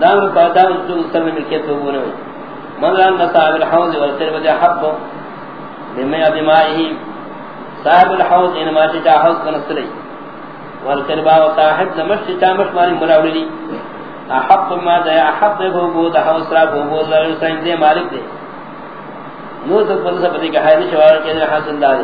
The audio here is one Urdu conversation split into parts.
دام قاعدہ جو سر میں ملکیت ہو بنے من ران صاحب الحوض والقربة حق بما دمائه صاحب الحوض ان ما شاء حوض کنسلی والقربة وصاحب دمشق چا مش ماری ملاولی احق ما دا احق ہو بود حوض را ہو بود لا سین دے مالک دے. نو تو پتہ پتہ کہ ہے شوار کے حاصل دار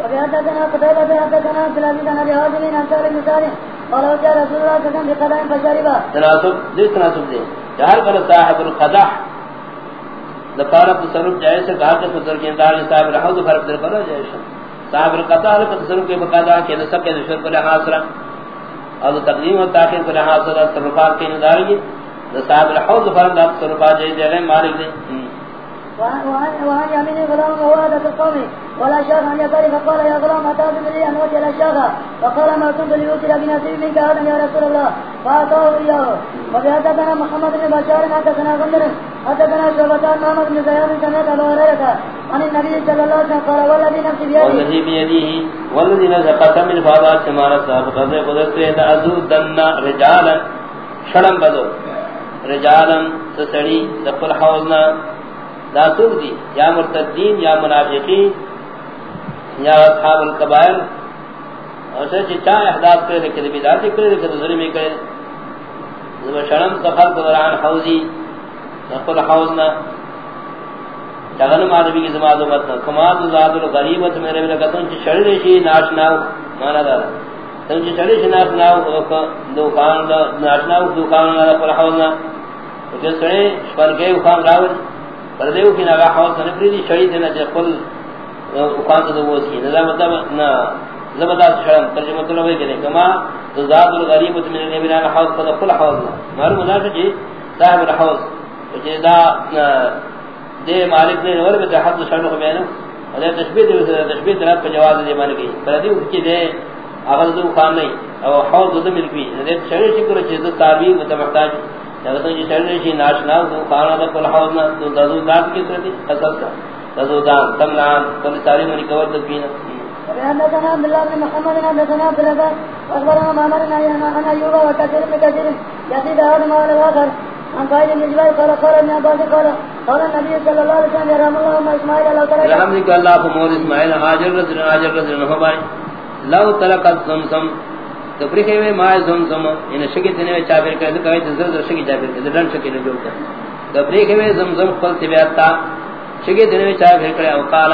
وبهذا كان قتيبة بهذا كان عبد العزيز بن ابي هازم عن سائر المثال قال وجاء رسول الله صلى الله عليه وسلم بقدح فشربا تناسب دي تناسب دي جہر پر صاحب القدح۔ دفارت تصرف جائز سے کہا کہ تصرف کے اندار صاحب الحوض فرق در کرو جائز صاحب القدح لکھ تصرف کے بقادہ کہ نسب کے نشر پر لحاظ اور تقدیم و تاخیر پر لحاظ تصرفات کے اندار گی صاحب الحوض فرق تصرفات جائز دے مالک دے وعن يمين غلام ووادة القوم، ولا شاخ عن يساري فقال يا غلام أتاذ بلي أن وجه الشاخ فقال، ما كنت ليوتر بنسيب منك هذا يا رسول الله. فأتاه إياه. وبهدتنا محمد بن بشار، حدثنا غندر، حدثنا شعبتان محمد بن زياد، سمعت أبو هريرة عن النبي صلى الله عليه وسلم قال، والذي نفسي بيده. والذي بيده، والذي نفسي قسم الفاضات سمارة صاحب قضي قدرت لأزودن رجالا شرم بدو. رجالا تسڑی دقل حوضنا دا سوک دی یا مرتدین، یا منافقین، یا اصحاب القبائل؟ اور سے چاہ احداث کرے لکھے دی بیداتی کرے لکھے دی. ظلمی کرے زبا شرم سفر دوران حوزی نقل حوزنا جغن معلومی کی زمان دومتنا کماد ذات الغریبت میرے میں لگتا ہوں چی شڑی رشی ناشناو مانا دارا تم چی شڑی رشی ناشناو دوکان ناشناو دوکان نقل حوزنا جس سڑے شپر گئے اخام راولی پردیو کی نگاہ حوض نفری دی، شہید دینا چاہے قل اقام تو دوز کی. نظر مطلب نا زبدات شرم ترجمہ طلبے کے لیے کما تزاد الغریبت من النبینا الحوض فضا قل حوض معلوم ناشا جی صاحب الحوض جی دا دے مالک دے نور بیتے حد شرم خبینا دے تشبیح دے تشبیح دنات پر جواز دے مالک کی پردیو کی دے، اغل دو خان نہیں. او حوض دو ملکی دے شرم شکر چیز جی، تابیر متمحتاج. جگتوں کی چڑھنے شی ناشنا دو کھانا دا کل حوضنا دو دادو داد کی سرتی اصل کا۔ دادو داد تمنان کل ساری منی کور دکینا حدثنا عبد الله بن محمد حدثنا عبد الله اخبرنا معمر بن انا ايوب وكثير من كثير يزيد هذا ما له اخر عن قائد بن جبال قال قال ابن عباس قال قال النبي صلى الله عليه وسلم يرحم الله ما اسماعيل لو ترك رحمك الله فمول اسماعيل هاجر رجل هاجر رجل نحو بائی لو زمزم تفریح میں ما زم زم ان شکی دنے چابر کر دے کہ زر زر شکی چابر کر دن شکی نے جوڑ کر تفریح میں زم زم قل تبیتا شکی دنے چابر کر او قال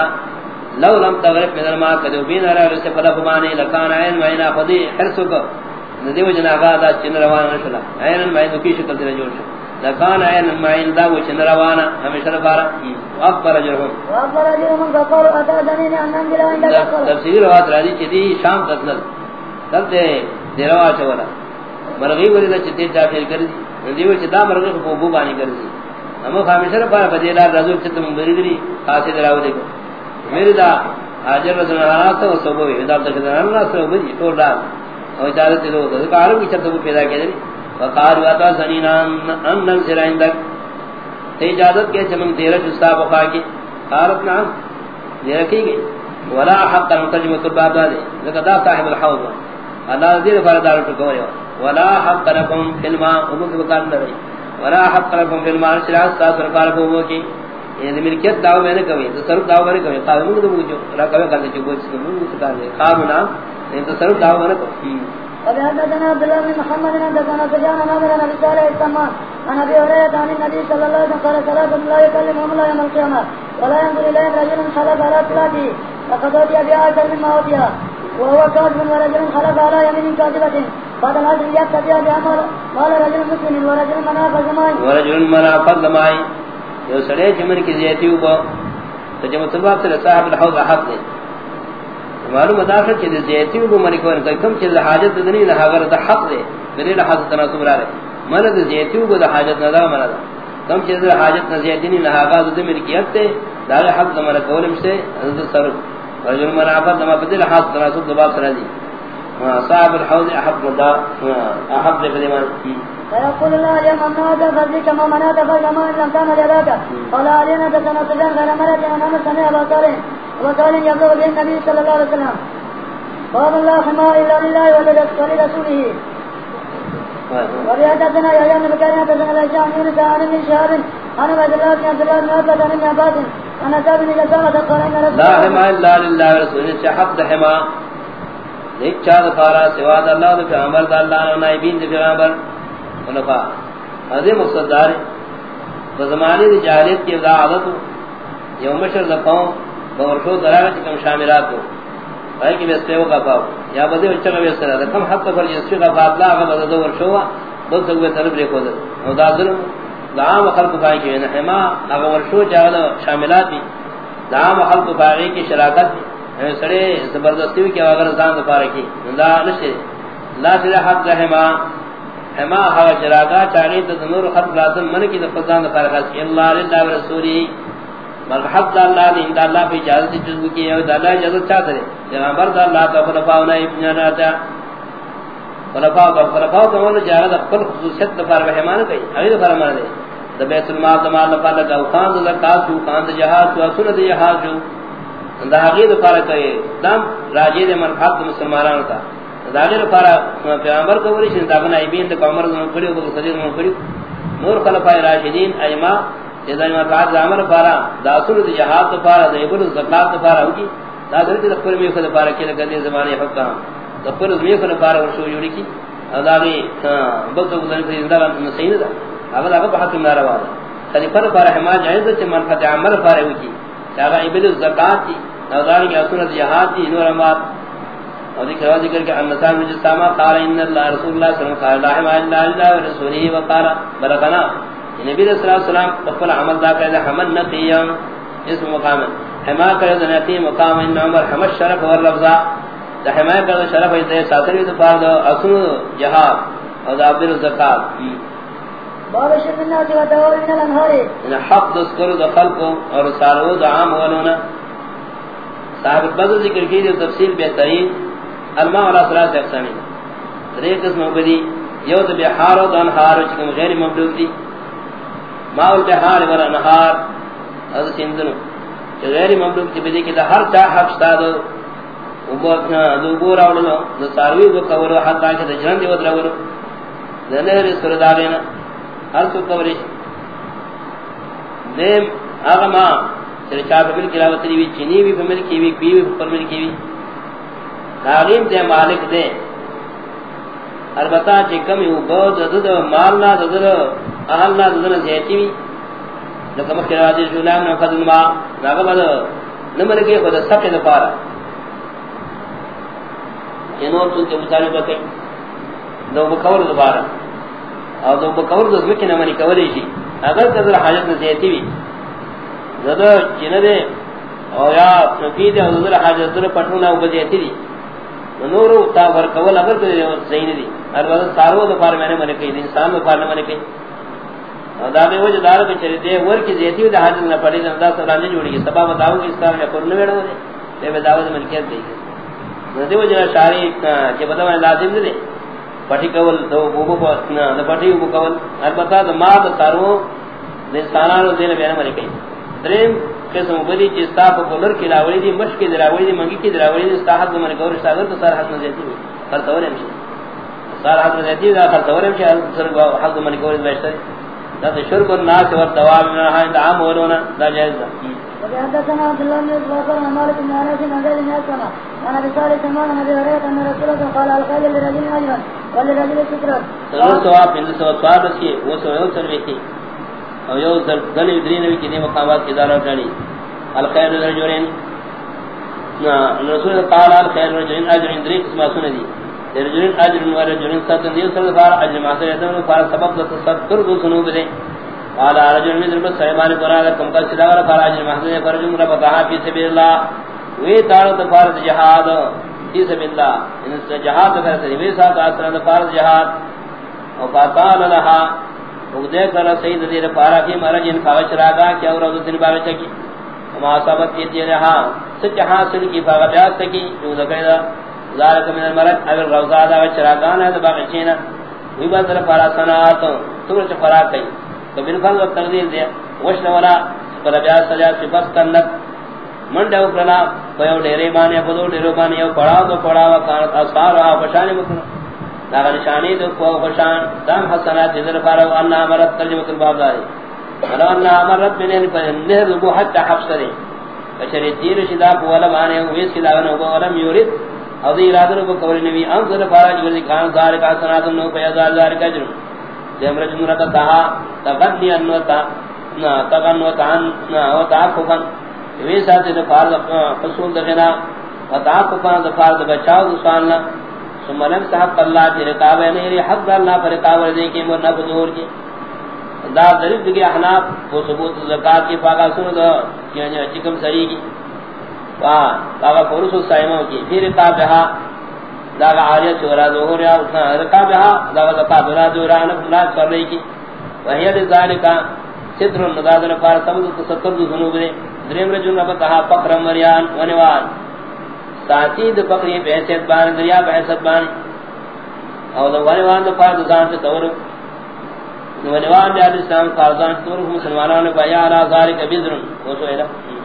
لو لم تغرب من الماء قد بين على رس فلا بماني لكان عين وعين فضي حرسك ندیو جنا غادا چن روان نشلا عین ما کی شکل دے شو. لکان عین ما دا و چن روان ہمیشہ بارا اکبر جرم اکبر جرم قال اتا دنی ان انزل عندك تفسیر روایت راضی چدی شام تک دلتے دیروا چولا مرغی ولی دا چتے داخل کر دی. دیو چتا مرغی کو بو بانی کر دی ہم خامشر پر بدیلا رضو چت مری دی خاص دراو دے میرے دا حاضر رضو اللہ تو سب وی دا تک اللہ سب وی تو دا او اجازت دو تو کارو کی چت پیدا کر دی وقال واتا سنینا ان نن سرائن تک تے اجازت کے چمن تیرا جستا بخا کی قالت نعم. یہ رکھی گئی ولا حق المترجم الباب دے لقد صاحب الحوض. اللہ دیر فردار ٹکوئے ولا حق لکم فی الماء امو کی بکار نرئی ولا حق لکم فی الماء شراس ساس رکار کو امو کی. یعنی ملکیت دعو میں نے کبھی، تصرف دعو میں نے کبھی. قابل مگد مجھے مجھے رکھوے کرتے چھو بوچھ کے مجھے سکار دے خوابنا یعنی تصرف دعو میں نے کبھی. قد حدثنا عبد الله بن محمد حدثنا سفيان عن ابي بن صالح السمان عن ابي هريره عن النبي صلى الله عليه وسلم قال ثلاثه لا يكلمهم الله يوم القيامه ولا ينظر اليهم رجل خلف على صلاته فقد اوتي بها اكثر مما اوتيها وهو كاذب ورجل خلف على يمين كاذبة. بعد بأمر، قال رجل مسلم ورجل منافق زمائي ورجل منافق زمائي سڑے جمن کی تو سے صاحب الحوض دے معلوم چیز مرکوان کم چیز حاجت دنی دا حق دے دلیل تناسب را رہے مرد دا حاجت ندا مرد کم چیز حاجت دا ملکیت دے دا حق دا سے صرف رجل منافق دما بدل حاصل تناسب دباب سرادی صاحب الحوض احب مدى احب لفدمان فيقول الله اليوم امنعت فذلك ما منعت فالما ان لم تعمل يداك قال علينا تتناسجان غير مرة انما سمع ابا صالح ابا صالح يبلغ به النبي صلى الله عليه وسلم. باب الله حماء إلا لله ولرسوله. وبيعتنا يا يوم بكرنا تزن الأشياء من يونس عن ابن شهاب أنا بعد الله بن عبد الله بن عبد عن ابن عباس أنا تابن إلى سامة قال إن لا حما إلا لله ورسوله سے حق حما ایک چاہ دفارا سوا اللہ دا پیغمبر دا اللہ و نائبین دا پیغمبر خلفاء حضی مقصد دار بزمانی دا جاہلیت کی دا عادت یو مشر دا قوم بورشو دراغ چکم شاملات ہو۔ بھائی کہ بیستے ہو۔ کا یا بدے بچہ کا بیستے کم حق پر جنسی کا فاطلہ آگا بدے دو ورشو ہوا۔ طلب ریکو دے دا ظلم دا عام خلق پائی کی نحما آگا ورشو جاگا شاملات بھی۔ دا عام خلق پائی کی شراکت بھی۔ سڑے زبردستی بھی کیا اگر زان دفارے کی۔ دا نشے۔ لا سرے حق دا حما حما حوا شراکا چاگی نور خلق لازم من کی دفزان دفارے خاص کی۔ اللہ للہ و رسولی۔ بل حق دا اللہ دی دا اللہ پہ اجازت جزو کی۔ ہے دا اللہ اجازت چاہتا ہے۔ پیغمبر دا اللہ تا خلفاؤنا ابن جانا خلفاء کا خلفاء کا مولا جاگا دا قل خصوصیت دفار بحیمان کئی اگی دفار مانا دے۔ دا بیت المال دا مال نفار لگا خان دا زکاة شو خان دا جہاد شو اصول دا جہاد شو. دا حقی دفار کئی دام راجی دے منفات دا مسلمانان تا. دا حقی دفار پیغمبر کا ولی شن داغنا ایبین دا کامر دا منفری و دا صدیق منفری نور خلفاء راشدین ایما اذا ما تعال عمر فارا دا اصل دی جہاد تو فارا دا ابن زکات تو فارا ہوگی. دا درتے خپل میں خود فارا کہ لگے زمانے حقا دا خپل میں خود فارا ورشو جوڑی کی. دا دی بل تو گزر تے زندہ نسین دا اگر اگر بحث میں روا خلیفہ فارا ہما جائز تے منفعت عمل فارا ہوگی دا ابن زکات دی دا دی اصل دی جہاد دی نور امات اور ذکر ذکر کہ ان نسان من جسامہ قال ان اللہ رسول اللہ صلی اللہ علیہ وسلم قال لا اله الا وقال بلغنا. یعنی نبی صلی اللہ علیہ وسلم اپن عمل دا کہے حمل نقیم اس مقام حما کرے نتی مقام. ان عمر حمل شرف اور لفظا دا حما کرے شرف ہے ساتر بھی تو پار اصل جہاد اور عبد الزکات باب شرف الناس دور من الانهار ان حق دسکر دو خلق اور سارو دا عام ولونا صاحب بدل ذکر کی جو تفصیل بہترین الماء علی ثلاث اقسام ریک قسم بدی، یو تو بحار و انہار چکم غیر مملوک دی. ماء البحار والانهار هذا سندنو. غیر مملوک تی بدی کہ ہر چا حق شتا دو وبو دو بور اولو دو ساروی دو کورو حق کہ جن دی ودرا ورو دنر ہر تو کوری دیم اغما سر چا بل کلاوت دی چینی بھی فمل کی بھی پی بھی فرمل کی بھی تعلیم دے مالک دے۔ البتہ چ کم یو بہت زد مال نہ زد اہل نہ زد زیتی وی۔ لکہ مکہ راجی جولام نہ فضل ما راغب بد نمر کے خود سب کے پارا۔ انور تو کے مطابق کہ دو بکور دوبارہ اور دو بکور دو مکہ نہ منی کولی شی اگر قدر حاجت نہ زیتی وی زد جن دے او یا سفید او زد حاجت در پٹھنا او بزیتی دی نورو تا ور کول اگر تو زین دی ہر وقت سارو دو پار میں نے من کہیں انسان دو پار میں نے کہیں دا میں وجہ دار کے چرے دے ور کی زیتی دا حاجت نہ پڑی دا سب رانے جوڑی سبب بتاؤ اس کا میں پر نہ ویڑو دے میں دعوت ملکیت دی. ندی وجہ شاری کہ بتا میں لازم دے پٹی کول دو بو بو نہ دا پٹی بو کول۔ ہر دا ما دا سارو انسانانو دین میں نے من کہیں دریم قسم بدی چ استاف کولر کی لاوی دی، مشک کی دی، منگی کی دراوی دی استاحت من گور شاگر تو سر حق نہ دیتی پر تورے میں سر حق نہ دیتی دا پر تورے گور بیشتر۔ دا شرک الناس و دوام ہاں، عام ولونا دا جائز دا حدثنا عبد الله بن بكر عن مالك بن انس بن عبد الله بن انا بصالح سمان نبي هريره ان رسول الله قال الخيل لرجل اجرا ولرجل سترا ضرور تو آپ ان سے سوال کی، وہ so you sir ویتی O you sir دلی دری نبی کی مقامات کی دارا ڈالی الخير لرجلين رسول قال الخير لرجلين اجر اندری قسم سنن دی۔ رجلين اجر ورجلين صدق دی سر فار اجر ما سے سبب تو ستر دے قال رجل من ضرب سليمان قران کم کا سلا اور قال اجر ما سے فرجم رب بها في سبيل الله وی تار تو فار جہاد، فی سبیل اللہ۔ یعنی ان سے جہاد کر سے وی ساتھ اثر فار جہاد۔ او فاتال لها او دے کر سید دیر پارا کی مرجن فاوچ راگا کیا اور دن باوچ کی۔ ما ثبت کی دی رہا، سچ حاصل کی فغیات کی۔ جو ذکر ذالک من الملک اگر روزا دا چراغان ہے باغچینا وی بدر فرا سنات تو چ فرا کئی۔ تو بن فن تقدیر دے، وشن ولا، پر بیا سجا صفات کنت منڈا وکلا پیو ڈیرے بانے پدو ڈیرو بانے یو پڑا تو پڑا وا کان اثار ا پشان مکن دا نشانی دو کو پشان دم حسنات جذر فارو ان امرت ترجمہ الباب دای ولو ان امرت من ان پر نہر ذو حتى حفصری بشری تیر شدا ولا بانے، ویس کی داغن کو ولم یورید او دی ارادہ کو کول نبی ان ذر فارا جذر کان دار کا سنات نو پیا دار کا جرم جمر جمرہ کا کہا تغنی انوتا نا تغنوتا نا او تعففا وی ساتھ دے فار حصول دغنا وتا کو پان دے فار دے بچاو سوالنا سملم صاحب اللہ دی رکاب ہے میری حق اللہ پر رکاب دے کہ مو نہ بدور کی دا ذریب دی احناف کو ثبوت زکات کی پاگا سن دو یعنی چکم سری کی وا پاگا پرسو سائمو کی پھر رکاب ہے دا عالیہ چورا ظہور یا رکاب ہے دا زکات ورا جورا نہ اللہ کر رہی کی۔ وہی ذالک ستر النذادن فار سمد تصدر ذنوب دے۔ دریم رجل رب کہا فقر مریان ونوان ساتھی دو فقری بحثیت بان، دریا بحثت بان۔ او دو ونوان دو فارد زان سے دور ونوان بیا الاسلام قارضان سے دور مسلمانان بیا علا ذارک بزرن۔ وہ سوئلہ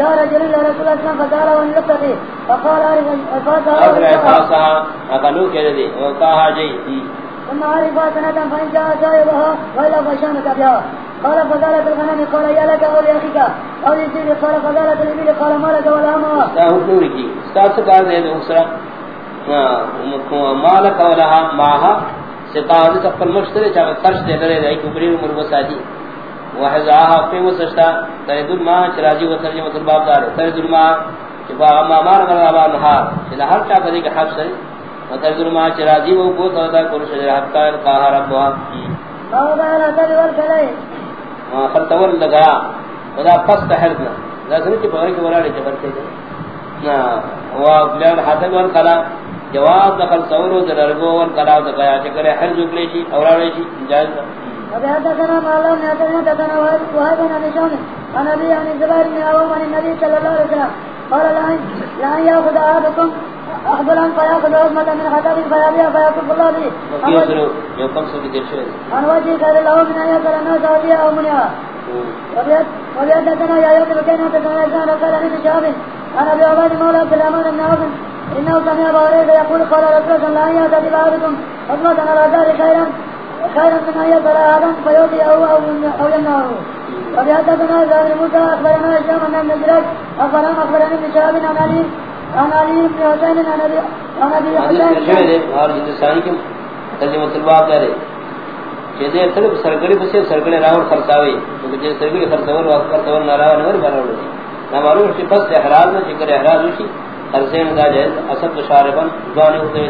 جاء رجل إلى رسول الله صلى الله عليه وسلم فسأله عن لقطته فقال أعرف اگر فسأله احساسا اقلو کہہ دے وقاها جئی ثم عرف سنة فإن جاء صاحبها وإلا فشامك بها. قال فقالت الغنم قال يا لك أو لأخيك أو لسيد قال فقالت الإبل. قال ما لك ولا ما استاہو نوری کی استاہ سے کہا دے دے مالک عمر وحزاہا قیم سشتا ترید الماہ چراجی و ترجمت الباب دارے ترید الماہ چپا اما مار مر آبا نہار چلا ہر چاہ کدی کہ حق سرے و ترید الماہ چراجی و کو تودا کرش دے حق کا قاہا ربوہا ما وضع الأسد والكلين خلطول لگا. خدا پس تحرنا لازم کہ پوری کے وراڑے جبر تے نا. وا بلاد حسب ور کلا جواب دخل سورو درگو ور کلا دکایا چکر ہر جگلے جی اوراڑے جی جائز وبحدثنا ما لم يأتنا حدثنا وهب بن أبي شام عن أبي عن الزبير بن عوام عن النبي صلى الله عليه وسلم قال لأن لأن يأخذ أحدكم أحضرا فيأخذ عظمة من حجر فيبيع فيكف الله به وکیو سرو یو کم سو عن وجه خير له من أن يسأل الناس أودية أو منها وبيدتنا يا يوم بكينا تسمى إنسان وقال لي بشهاب عن أبي عباد مولى عبد الرحمن بن عوف إنه سمع أبا هريرة يقول قال رسول الله لا يأتي ببعضكم حكمة على دار خيرا من أن يسأل آدم فيؤتي أو يمنعه وبيدتنا زاد موسى أخبرنا هشام ابن جريج أخبرنا أخبرنا ابن شهاب عن علي عن علي بن حسين عن أبي عن أبي حسين اور ہندوستانی کے ترجمہ الباب دارے کہ دے طلب سرگڑی بسے سرگڑی راور خرساوی تو جے سرگڑی خرساور واسطہ خرساور ناراوا نور بناوڑے نہ معلوم کہ بس احراز نہ چکر احراز ہوشی خرسین دا جائز اصل شاربن زانی ہوتے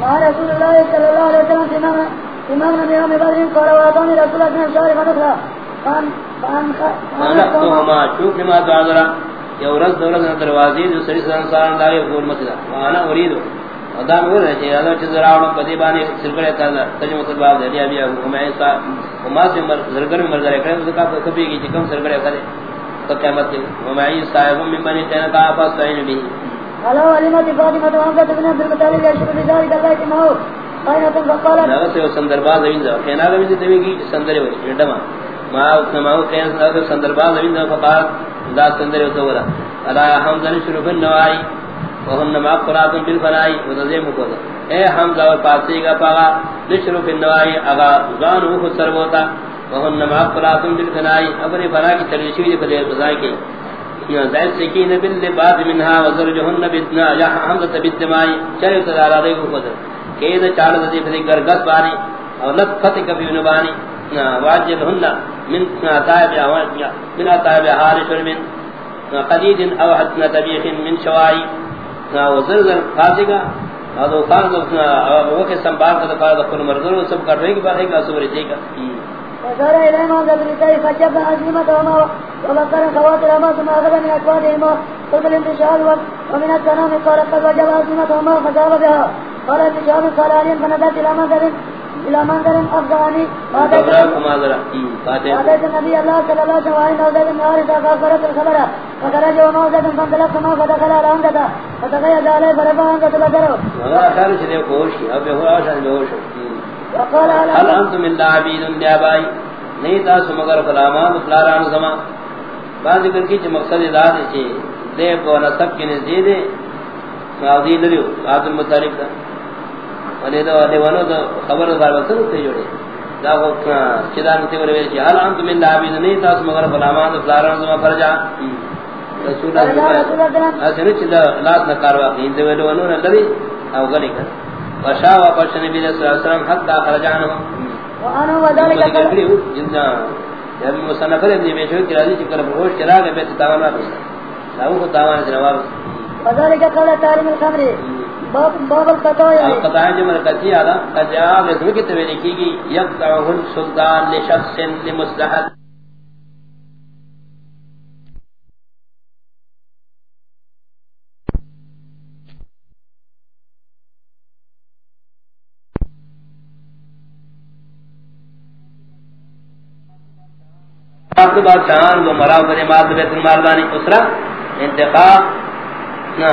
مع رسول الله صلى الله عليه وسلم إمام من يوم بدر قال وأعطاني رسول الله من الشهر فنخرى فأن فأن انا تو ما چوک ما دعذرا یہ ورځ دولت دروازې جو سری سنسان دای ګول مسلا وانا اريد ادا نور ہے ادا چې زراوړ په دې باندې سرګړې تا ترجمه تل باب دی بیا هم ایسا وما سے مر زرګر مر زره کړه ځکه په کبي کې کوم سرګړې کړي تو قیامت کې وما ای صاحب من بني تن کا پاس تاین به على وليمة فاطمة وحمزة بن عبد المطلب يشكر بذلك الله كما هو قائمة فقالت دا سے سندربا زمین دا کی سندرے ما سندربا زمین دا فقار دا سندرے تو ورا الا شروع بن نوائی ما بالفنائی وذیم کو اے اور پاسی کا پاگا نشرو بن نوائی زان وہ سر ہوتا. ما بالفنائی اپنے کی بدے زائد سکین باللباد منها وزرجهن بدنا یا بالدمائی چلے دے کو قدر کہ یہ چار دی بدے گرگس بانی، اور لت فتح کبھی نبانی واجب ہن من تائب یا، من تائب حارث من قدید او حتنا تبیخ من شوائی وزرزر فاسقا او خان او وہ کے سنبھال کر دفاع دخل مرزر سب کر رہے کی بات ہے کہ اسو رہے گا وزار إليه ما قبل الكيف فجب عزيمة وما وبكر خواتر ما ثم أخذ من أكوادهما قلت الانتشار ومن الكلام قال قد وجب عزيمة وما فجاب بها قال ابن شهاب قال علي الى منزل افغاني خبر کما ذرا فاتح واتيت النبي الله صلى الله عليه وسلم وزيد بن حارثة فأخبرت الخبر فخرج وموزة فانطلقت معه فدخل على عمدته فتقيد عليه فرفع عمدة بصره مگر خیال چلے کوش اب بے ہوش ہے بے ہوش وقال هل انتم من عبید الابائی نہیں تاسو مگر غلامان فلاران زمان. بعد ذکر کی چھ مقصد ذات ہے چھ دے کو نسب کے نزدیک ہے ماضی لریو عبد المطلب دا۔ ولی دا ولی ونو دا خبر دا وصل تے جوڑے. دا کو چدان تے ورے چھ هل انتم من عبید نہیں تاسو مگر غلامان فلاران زمان فرجا. رسول اللہ اسنے چھ دا لاس نہ کاروا دے ونو ونو نہ لری او گلی کر۔ وشا واپس نبی صلی اللہ علیہ وسلم حتی خرجانہ وانا وذلك جندا جب مصنف ابن بیشو کی راضی چکر بہوش کرا گئے بیت تاوان واپس۔ لاؤ کو تاوان سے واپس۔ وذلك قال تارم الخمر۔ باب باب القطايا قطع جمل کتی آدھا قجاب اس وقت تولی کی گی یقتعہ السلطان لشخص لمستحد آپ کے بعد شان وہ مرا بنے مال بیت المال بانی اسرا انتخاب نا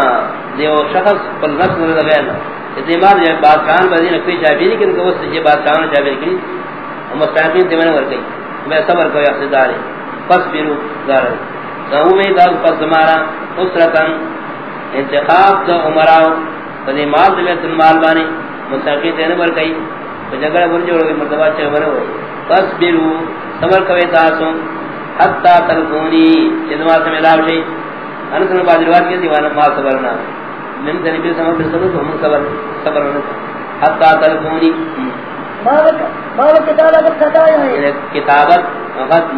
دیو شخص پر نفس رس مرد غیر اتمار جب بادشاہان بازی نکوی چابی نہیں کہ اس سے بادشاہان چابی نہیں مستحقین تیمنے ورکی. میں صبر کوئی اقتدار پس بیرو دار نہو میں داغ پس زمارا اسرکن انتخاب دا عمراو بنے مال بیت المال بانی. مستحقین تیمنے ورکی. جگڑ برجوڑ گئی مرتبہ چاہ بنے ہوئی پس بیرو صبر کوئی تاسو حتی تلقونی. چیزما سے ملاو شئی جی. انس نے بعض دیوانا ما صبرنا من سمر پر صبر تو ہم صبر صبر حتی تلقونی باب باب كتابة القطايا کتابت وقت